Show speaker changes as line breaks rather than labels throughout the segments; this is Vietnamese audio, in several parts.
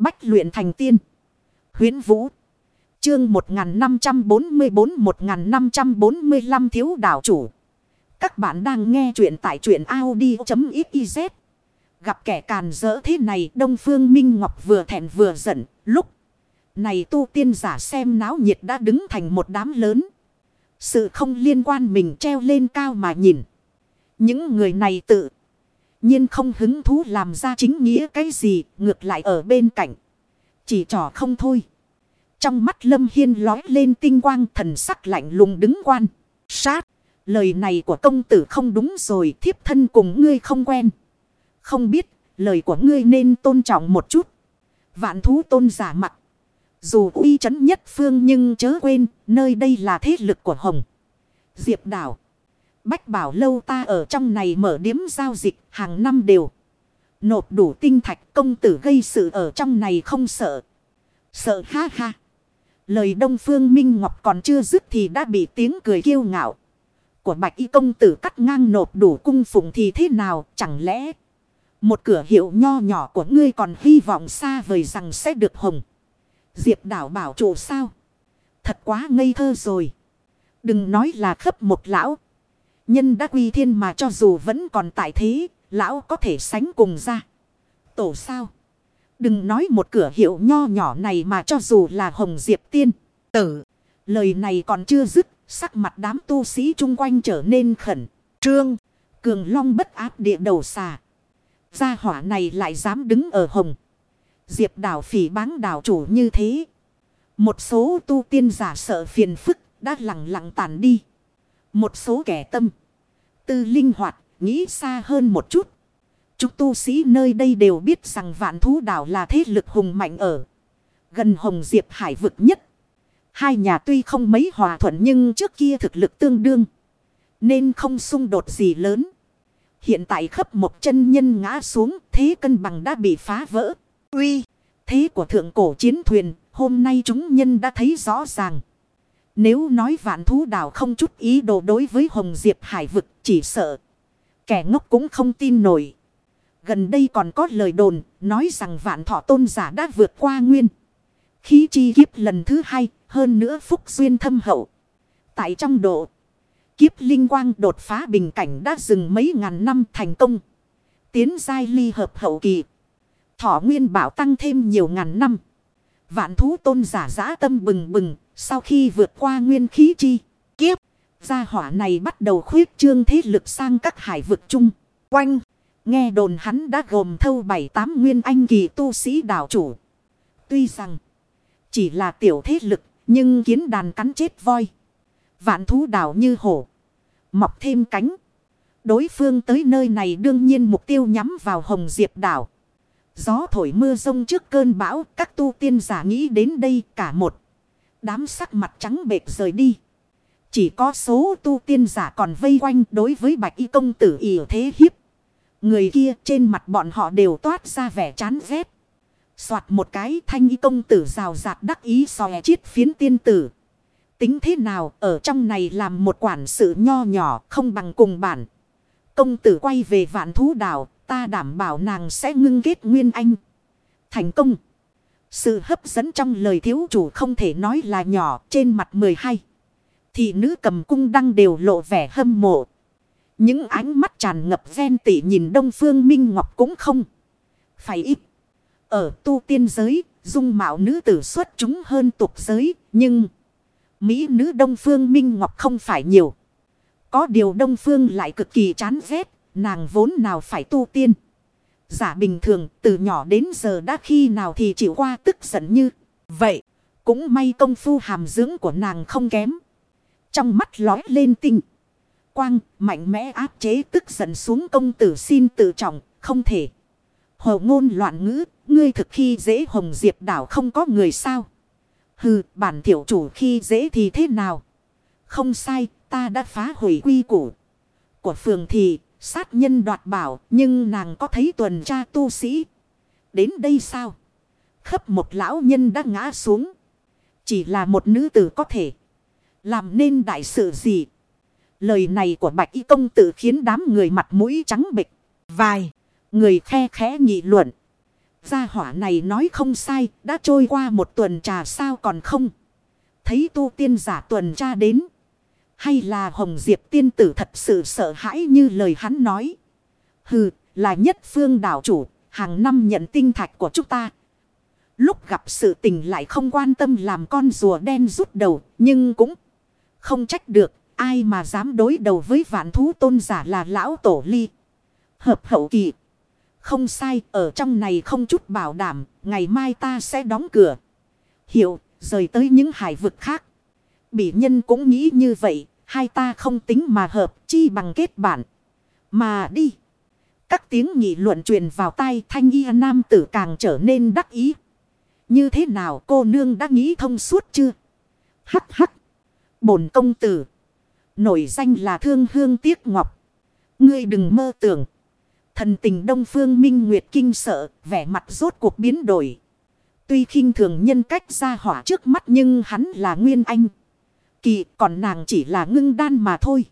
Bách luyện thành tiên. Huyến Vũ. Chương 1544-1545 thiếu đảo chủ. Các bạn đang nghe truyện tại truyện Audi.xyz. Gặp kẻ càn rỡ thế này, Đông Phương Minh Ngọc vừa thẹn vừa giận. Lúc này tu tiên giả xem náo nhiệt đã đứng thành một đám lớn. Sự không liên quan mình treo lên cao mà nhìn. Những người này tự nhiên không hứng thú làm ra chính nghĩa cái gì, ngược lại ở bên cạnh. Chỉ trò không thôi. Trong mắt Lâm Hiên lói lên tinh quang thần sắc lạnh lùng đứng quan. Sát. Lời này của công tử không đúng rồi, thiếp thân cùng ngươi không quen. Không biết, lời của ngươi nên tôn trọng một chút. Vạn thú tôn giả mặt. Dù uy chấn nhất phương nhưng chớ quên, nơi đây là thế lực của Hồng. Diệp đảo. Bách bảo lâu ta ở trong này mở điếm giao dịch, hàng năm đều. Nộp đủ tinh thạch, công tử gây sự ở trong này không sợ. Sợ ha ha. Lời Đông Phương Minh Ngọc còn chưa dứt thì đã bị tiếng cười kiêu ngạo. Của bạch y công tử cắt ngang nộp đủ cung phụng thì thế nào, chẳng lẽ. Một cửa hiệu nho nhỏ của ngươi còn hy vọng xa vời rằng sẽ được hồng. Diệp đảo bảo chủ sao. Thật quá ngây thơ rồi. Đừng nói là khấp một lão. Nhân đã quy thiên mà cho dù vẫn còn tại thế, lão có thể sánh cùng ra. Tổ sao? Đừng nói một cửa hiệu nho nhỏ này mà cho dù là Hồng Diệp Tiên, tử. Lời này còn chưa dứt, sắc mặt đám tu sĩ chung quanh trở nên khẩn, trương. Cường long bất áp địa đầu xà. Gia hỏa này lại dám đứng ở Hồng. Diệp đảo phỉ báng đảo chủ như thế. Một số tu tiên giả sợ phiền phức đã lặng lặng tàn đi. Một số kẻ tâm. Tư linh hoạt, nghĩ xa hơn một chút. Chúng tu sĩ nơi đây đều biết rằng vạn thú đảo là thế lực hùng mạnh ở. Gần Hồng Diệp Hải vực nhất. Hai nhà tuy không mấy hòa thuận nhưng trước kia thực lực tương đương. Nên không xung đột gì lớn. Hiện tại khắp một chân nhân ngã xuống thế cân bằng đã bị phá vỡ. Uy, thế của thượng cổ chiến thuyền hôm nay chúng nhân đã thấy rõ ràng. Nếu nói vạn thú đảo không chút ý đồ đối với Hồng Diệp Hải vực, chỉ sợ. Kẻ ngốc cũng không tin nổi. Gần đây còn có lời đồn, nói rằng vạn thọ tôn giả đã vượt qua nguyên. Khí chi kiếp lần thứ hai, hơn nữa phúc duyên thâm hậu. Tại trong độ, kiếp linh quang đột phá bình cảnh đã dừng mấy ngàn năm thành công. Tiến giai ly hợp hậu kỳ. Thọ nguyên bảo tăng thêm nhiều ngàn năm. Vạn thú tôn giả giã tâm bừng bừng sau khi vượt qua nguyên khí chi, kiếp, gia hỏa này bắt đầu khuyết trương thế lực sang các hải vực chung, quanh. Nghe đồn hắn đã gồm thâu bảy tám nguyên anh kỳ tu sĩ đảo chủ. Tuy rằng chỉ là tiểu thế lực, nhưng kiến đàn cắn chết voi. Vạn thú đảo như hổ, mọc thêm cánh. Đối phương tới nơi này đương nhiên mục tiêu nhắm vào Hồng Diệp đảo. Gió thổi mưa rông trước cơn bão, các tu tiên giả nghĩ đến đây cả một. Đám sắc mặt trắng bệt rời đi. Chỉ có số tu tiên giả còn vây quanh đối với bạch y công tử ỉ thế hiếp. Người kia trên mặt bọn họ đều toát ra vẻ chán ghét. Xoạt một cái thanh y công tử rào rạt đắc ý xòe chiết phiến tiên tử. Tính thế nào, ở trong này làm một quản sự nho nhỏ không bằng cùng bản. Công tử quay về vạn thú đảo, ta đảm bảo nàng sẽ ngưng kết nguyên anh. Thành công. Sự hấp dẫn trong lời thiếu chủ không thể nói là nhỏ trên mặt 12. Thị nữ cầm cung đăng đều lộ vẻ hâm mộ. Những ánh mắt tràn ngập ven tỉ nhìn Đông Phương Minh Ngọc cũng không. Phải ít. Ở tu tiên giới, dung mạo nữ tử xuất chúng hơn tục giới, nhưng... Mỹ nữ Đông Phương Minh Ngọc không phải nhiều. Có điều Đông Phương lại cực kỳ chán ghét, nàng vốn nào phải tu tiên. Giả bình thường, từ nhỏ đến giờ đã khi nào thì chịu qua tức giận như vậy. Cũng may công phu hàm dưỡng của nàng không kém. Trong mắt lói lên tinh. Quang, mạnh mẽ áp chế tức giận xuống công tử xin tự trọng. Không thể. Hồ ngôn loạn ngữ. Ngươi thực khi dễ hồng diệp đảo không có người sao. Hừ, bản thiểu chủ khi dễ thì thế nào. Không sai, ta đã phá hủy quy củ. Của phường thì Sát nhân đoạt bảo nhưng nàng có thấy tuần tra tu sĩ. Đến đây sao? Khấp một lão nhân đã ngã xuống. Chỉ là một nữ tử có thể. Làm nên đại sự gì? Lời này của bạch y công tử khiến đám người mặt mũi trắng bịch. Vài. Người khe khẽ nghị luận. Gia hỏa này nói không sai, đã trôi qua một tuần trà sao còn không. Thấy tu tiên giả tuần tra đến. Hay là Hồng Diệp tiên tử thật sự sợ hãi như lời hắn nói. Hừ, là nhất phương đảo chủ, hàng năm nhận tinh thạch của chúng ta. Lúc gặp sự tình lại không quan tâm làm con rùa đen rút đầu, nhưng cũng không trách được. Ai mà dám đối đầu với vạn thú tôn giả là lão tổ ly. Hợp hậu kỳ. Không sai, ở trong này không chút bảo đảm, ngày mai ta sẽ đóng cửa. Hiểu, rời tới những hải vực khác. Bỉ nhân cũng nghĩ như vậy, hai ta không tính mà hợp, chi bằng kết bạn Mà đi. Các tiếng nghị luận truyền vào tai thanh y nam tử càng trở nên đắc ý. Như thế nào cô nương đã nghĩ thông suốt chưa? Hắc hắc. Bổn công tử. Nổi danh là thương hương tiếc ngọc. Ngươi đừng mơ tưởng. Thần tình Đông Phương Minh Nguyệt kinh sợ, vẻ mặt rốt cuộc biến đổi. Tuy khinh thường nhân cách ra hỏa trước mắt nhưng hắn là Nguyên Anh. Kỳ, còn nàng chỉ là ngưng đan mà thôi.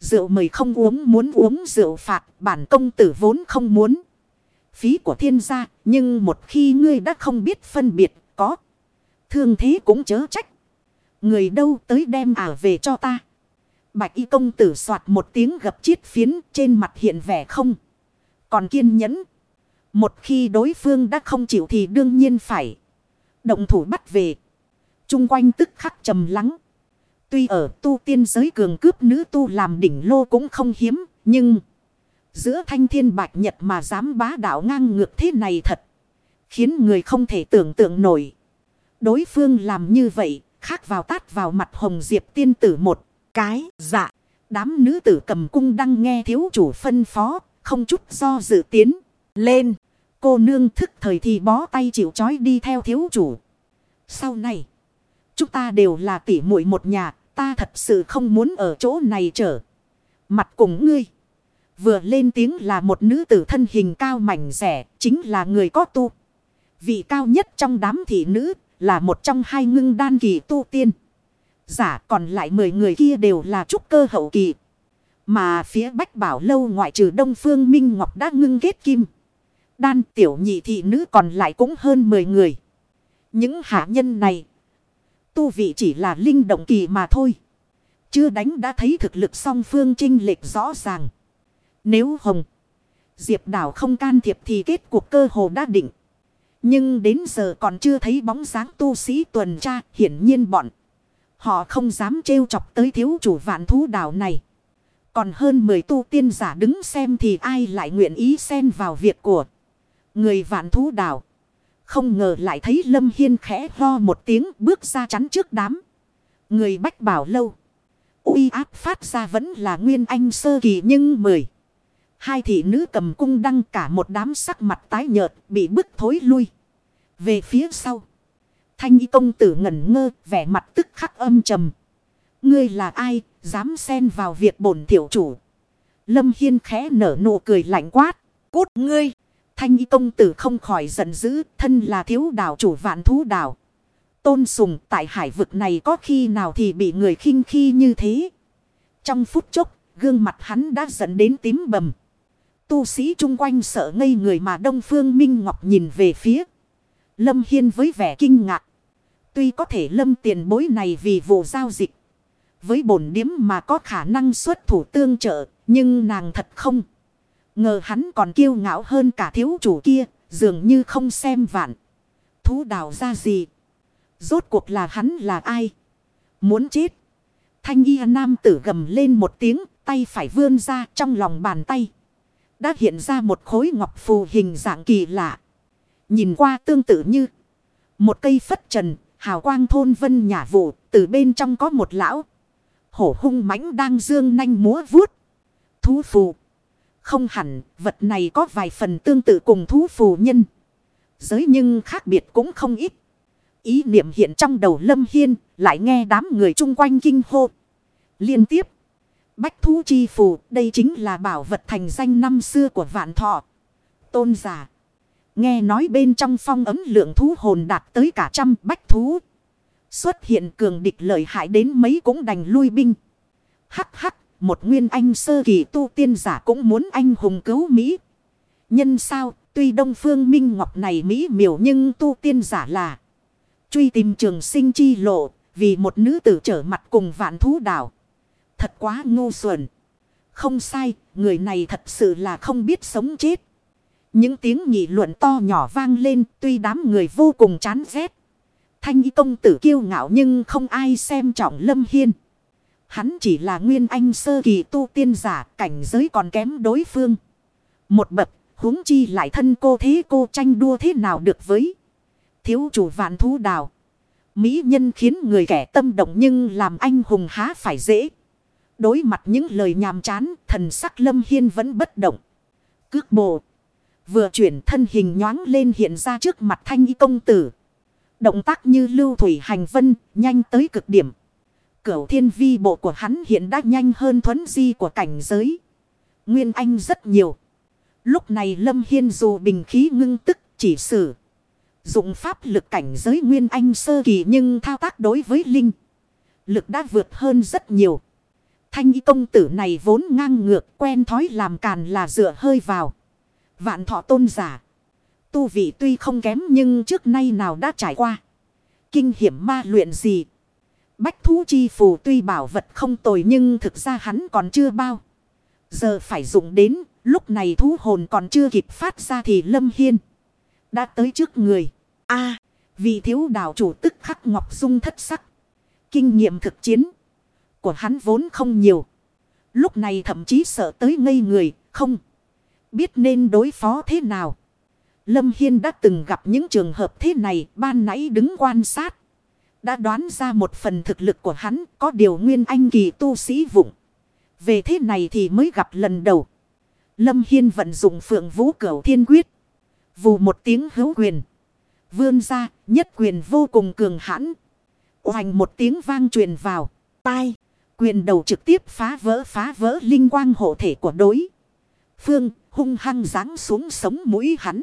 Rượu mời không uống, muốn uống rượu phạt, bản công tử vốn không muốn. Phí của thiên gia, nhưng một khi ngươi đã không biết phân biệt, có. Thương thế cũng chớ trách. Người đâu tới đem ả về cho ta. Bạch y công tử soạt một tiếng gập chiết phiến trên mặt hiện vẻ không. Còn kiên nhẫn. Một khi đối phương đã không chịu thì đương nhiên phải. Động thủ bắt về. Trung quanh tức khắc trầm lắng. Tuy ở tu tiên giới cường cướp nữ tu làm đỉnh lô cũng không hiếm. Nhưng. Giữa thanh thiên bạch nhật mà dám bá đạo ngang ngược thế này thật. Khiến người không thể tưởng tượng nổi. Đối phương làm như vậy. Khác vào tát vào mặt hồng diệp tiên tử một cái. Dạ. Đám nữ tử cầm cung đang nghe thiếu chủ phân phó. Không chút do dự tiến. Lên. Cô nương thức thời thì bó tay chịu chói đi theo thiếu chủ. Sau này. Chúng ta đều là tỉ muội một nhà. Ta thật sự không muốn ở chỗ này trở. Mặt cùng ngươi. Vừa lên tiếng là một nữ tử thân hình cao mảnh rẻ. Chính là người có tu. Vị cao nhất trong đám thị nữ. Là một trong hai ngưng đan kỳ tu tiên. Giả còn lại 10 người kia đều là trúc cơ hậu kỳ. Mà phía bách bảo lâu ngoại trừ Đông Phương Minh Ngọc đã ngưng kết kim. Đan tiểu nhị thị nữ còn lại cũng hơn 10 người. Những hạ nhân này. Tu vị chỉ là linh động kỳ mà thôi. Chưa đánh đã thấy thực lực song phương trinh lệch rõ ràng. Nếu Hồng. Diệp đảo không can thiệp thì kết cuộc cơ hồ đã định. Nhưng đến giờ còn chưa thấy bóng dáng tu sĩ tuần tra. Hiển nhiên bọn. Họ không dám trêu chọc tới thiếu chủ vạn thú đảo này. Còn hơn 10 tu tiên giả đứng xem thì ai lại nguyện ý xen vào việc của người vạn thú đảo. Không ngờ lại thấy Lâm Hiên khẽ ho một tiếng bước ra chắn trước đám. Người bách bảo lâu. uy áp phát ra vẫn là nguyên anh sơ kỳ nhưng mười. Hai thị nữ cầm cung đăng cả một đám sắc mặt tái nhợt, bị bức thối lui. Về phía sau. Thanh y công tử ngẩn ngơ, vẻ mặt tức khắc âm trầm. Ngươi là ai, dám xen vào việc bổn tiểu chủ. Lâm Hiên khẽ nở nụ cười lạnh quát. Cút ngươi. Thanh y công tử không khỏi giận dữ, thân là thiếu đảo chủ vạn thú đảo. Tôn sùng tại hải vực này có khi nào thì bị người khinh khi như thế. Trong phút chốc, gương mặt hắn đã dẫn đến tím bầm. Tu sĩ chung quanh sợ ngây người mà Đông Phương Minh Ngọc nhìn về phía. Lâm Hiên với vẻ kinh ngạc. Tuy có thể lâm tiền bối này vì vụ giao dịch. Với bổn điếm mà có khả năng xuất thủ tương trợ, nhưng nàng thật không. Ngờ hắn còn kiêu ngạo hơn cả thiếu chủ kia, dường như không xem vạn. Thú đào ra gì? Rốt cuộc là hắn là ai? Muốn chết? Thanh y nam tử gầm lên một tiếng, tay phải vươn ra trong lòng bàn tay. Đã hiện ra một khối ngọc phù hình dạng kỳ lạ. Nhìn qua tương tự như một cây phất trần, hào quang thôn vân nhà vụ, từ bên trong có một lão. Hổ hung mãnh đang dương nanh múa vuốt. Thú phù. Không hẳn, vật này có vài phần tương tự cùng thú phù nhân. Giới nhưng khác biệt cũng không ít. Ý niệm hiện trong đầu Lâm Hiên, lại nghe đám người chung quanh kinh hô. Liên tiếp. Bách thú chi phù, đây chính là bảo vật thành danh năm xưa của vạn thọ. Tôn giả. Nghe nói bên trong phong ấm lượng thú hồn đạt tới cả trăm bách thú. Xuất hiện cường địch lợi hại đến mấy cũng đành lui binh. Hắc hắc một nguyên anh sơ kỳ tu tiên giả cũng muốn anh hùng cứu Mỹ. Nhân sao, Tuy Đông Phương Minh Ngọc này mỹ miều nhưng tu tiên giả là truy tìm trường sinh chi lộ vì một nữ tử trở mặt cùng vạn thú đảo. Thật quá ngu xuẩn. Không sai, người này thật sự là không biết sống chết. Những tiếng nghị luận to nhỏ vang lên tuy đám người vô cùng chán ghét. Thanh y công tử kiêu ngạo nhưng không ai xem trọng Lâm Hiên. Hắn chỉ là nguyên anh sơ kỳ tu tiên giả cảnh giới còn kém đối phương. Một bậc huống chi lại thân cô thế cô tranh đua thế nào được với thiếu chủ vạn thú đào. Mỹ nhân khiến người kẻ tâm động nhưng làm anh hùng há phải dễ. Đối mặt những lời nhàm chán thần sắc lâm hiên vẫn bất động. Cước bộ. Vừa chuyển thân hình nhoáng lên hiện ra trước mặt thanh y công tử. Động tác như lưu thủy hành vân, nhanh tới cực điểm. Cửu thiên vi bộ của hắn hiện đã nhanh hơn thuấn di của cảnh giới. Nguyên Anh rất nhiều. Lúc này Lâm Hiên dù bình khí ngưng tức chỉ sử. Dụng pháp lực cảnh giới Nguyên Anh sơ kỳ nhưng thao tác đối với Linh. Lực đã vượt hơn rất nhiều. Thanh y công tử này vốn ngang ngược quen thói làm càn là dựa hơi vào. Vạn thọ tôn giả. Tu vị tuy không kém nhưng trước nay nào đã trải qua. Kinh hiểm ma luyện gì. Bách thú chi phù tuy bảo vật không tồi nhưng thực ra hắn còn chưa bao. Giờ phải dùng đến lúc này thú hồn còn chưa kịp phát ra thì Lâm Hiên. Đã tới trước người. a vì thiếu đạo chủ tức khắc ngọc dung thất sắc. Kinh nghiệm thực chiến của hắn vốn không nhiều. Lúc này thậm chí sợ tới ngây người, không biết nên đối phó thế nào. Lâm Hiên đã từng gặp những trường hợp thế này ban nãy đứng quan sát. Đã đoán ra một phần thực lực của hắn có điều nguyên anh kỳ tu sĩ vụng. Về thế này thì mới gặp lần đầu. Lâm Hiên vận dụng phượng vũ cửu thiên quyết. Vù một tiếng hữu quyền. Vươn ra nhất quyền vô cùng cường hãn. Hoành một tiếng vang truyền vào. Tai. Quyền đầu trực tiếp phá vỡ phá vỡ linh quang hộ thể của đối. Phương hung hăng giáng xuống sống mũi hắn.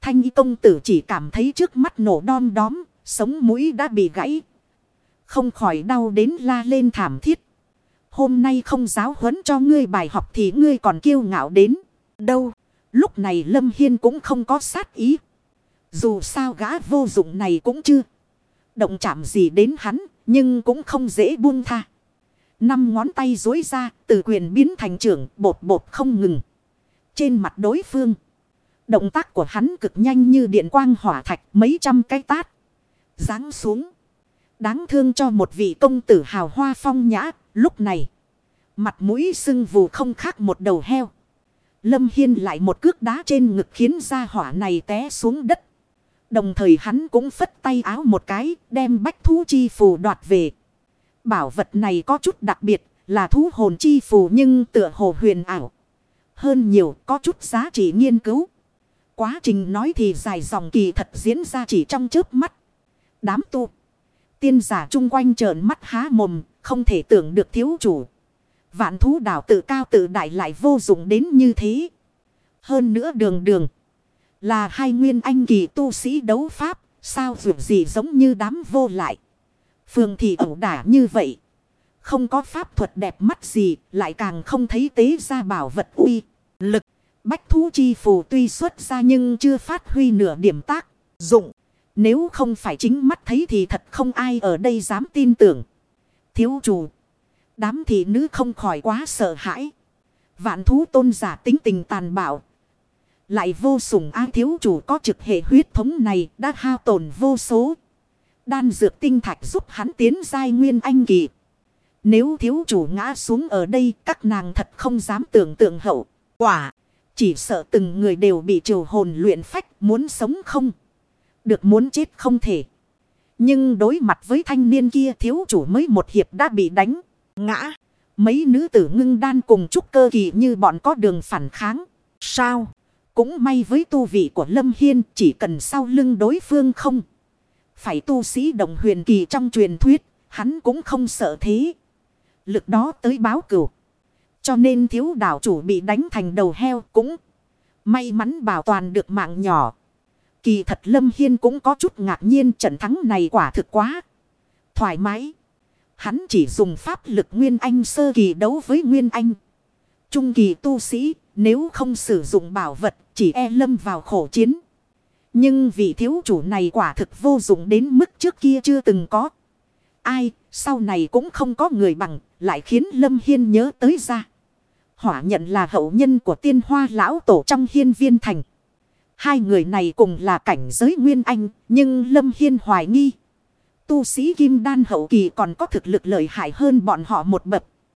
Thanh y công tử chỉ cảm thấy trước mắt nổ đom đóm, sống mũi đã bị gãy. Không khỏi đau đến la lên thảm thiết. Hôm nay không giáo huấn cho ngươi bài học thì ngươi còn kiêu ngạo đến đâu. Lúc này Lâm Hiên cũng không có sát ý. Dù sao gã vô dụng này cũng chưa. Động chạm gì đến hắn, nhưng cũng không dễ buông tha. Năm ngón tay dối ra, từ quyền biến thành trưởng, bột bột không ngừng. Trên mặt đối phương. Động tác của hắn cực nhanh như điện quang hỏa thạch mấy trăm cái tát. Giáng xuống. Đáng thương cho một vị công tử hào hoa phong nhã, lúc này. Mặt mũi sưng vù không khác một đầu heo. Lâm Hiên lại một cước đá trên ngực khiến ra hỏa này té xuống đất. Đồng thời hắn cũng phất tay áo một cái, đem bách thú chi phù đoạt về. Bảo vật này có chút đặc biệt, là thú hồn chi phù nhưng tựa hồ huyền ảo. Hơn nhiều, có chút giá trị nghiên cứu. Quá trình nói thì dài dòng kỳ thật diễn ra chỉ trong chớp mắt. Đám tu. Tiên giả chung quanh trợn mắt há mồm, không thể tưởng được thiếu chủ. Vạn thú đảo tự cao tự đại lại vô dụng đến như thế. Hơn nữa đường đường. Là hai nguyên anh kỳ tu sĩ đấu pháp, sao dù gì giống như đám vô lại. Phường thì ẩu đả như vậy. Không có pháp thuật đẹp mắt gì, lại càng không thấy tế ra bảo vật uy, lực. Bách thú chi phù tuy xuất ra nhưng chưa phát huy nửa điểm tác, dụng. Nếu không phải chính mắt thấy thì thật không ai ở đây dám tin tưởng. Thiếu chủ. Đám thị nữ không khỏi quá sợ hãi. Vạn thú tôn giả tính tình tàn bạo. Lại vô sủng ai thiếu chủ có trực hệ huyết thống này đã hao tổn vô số. Đan dược tinh thạch giúp hắn tiến giai nguyên anh kỳ. Nếu thiếu chủ ngã xuống ở đây, các nàng thật không dám tưởng tượng hậu. Quả. Chỉ sợ từng người đều bị triều hồn luyện phách muốn sống không. Được muốn chết không thể. Nhưng đối mặt với thanh niên kia thiếu chủ mới một hiệp đã bị đánh. Ngã. Mấy nữ tử ngưng đan cùng chúc cơ kỳ như bọn có đường phản kháng. Sao? Cũng may với tu vị của Lâm Hiên, chỉ cần sau lưng đối phương không. Phải tu sĩ đồng huyền kỳ trong truyền thuyết. Hắn cũng không sợ thế. Lực đó tới báo cửu. Cho nên thiếu đảo chủ bị đánh thành đầu heo cũng may mắn bảo toàn được mạng nhỏ. Kỳ thật Lâm Hiên cũng có chút ngạc nhiên trận thắng này quả thực quá. Thoải mái. Hắn chỉ dùng pháp lực Nguyên Anh sơ kỳ đấu với Nguyên Anh. Trung kỳ tu sĩ Nếu không sử dụng bảo vật chỉ e lâm vào khổ chiến. Nhưng vị thiếu chủ này quả thực vô dụng đến mức trước kia chưa từng có. Ai, sau này cũng không có người bằng, lại khiến Lâm Hiên nhớ tới ra. Hỏa nhận là hậu nhân của tiên hoa lão tổ trong hiên viên thành. Hai người này cùng là cảnh giới nguyên anh, nhưng Lâm Hiên hoài nghi. Tu sĩ Kim Đan hậu kỳ còn có thực lực lợi hại hơn bọn họ một bậc.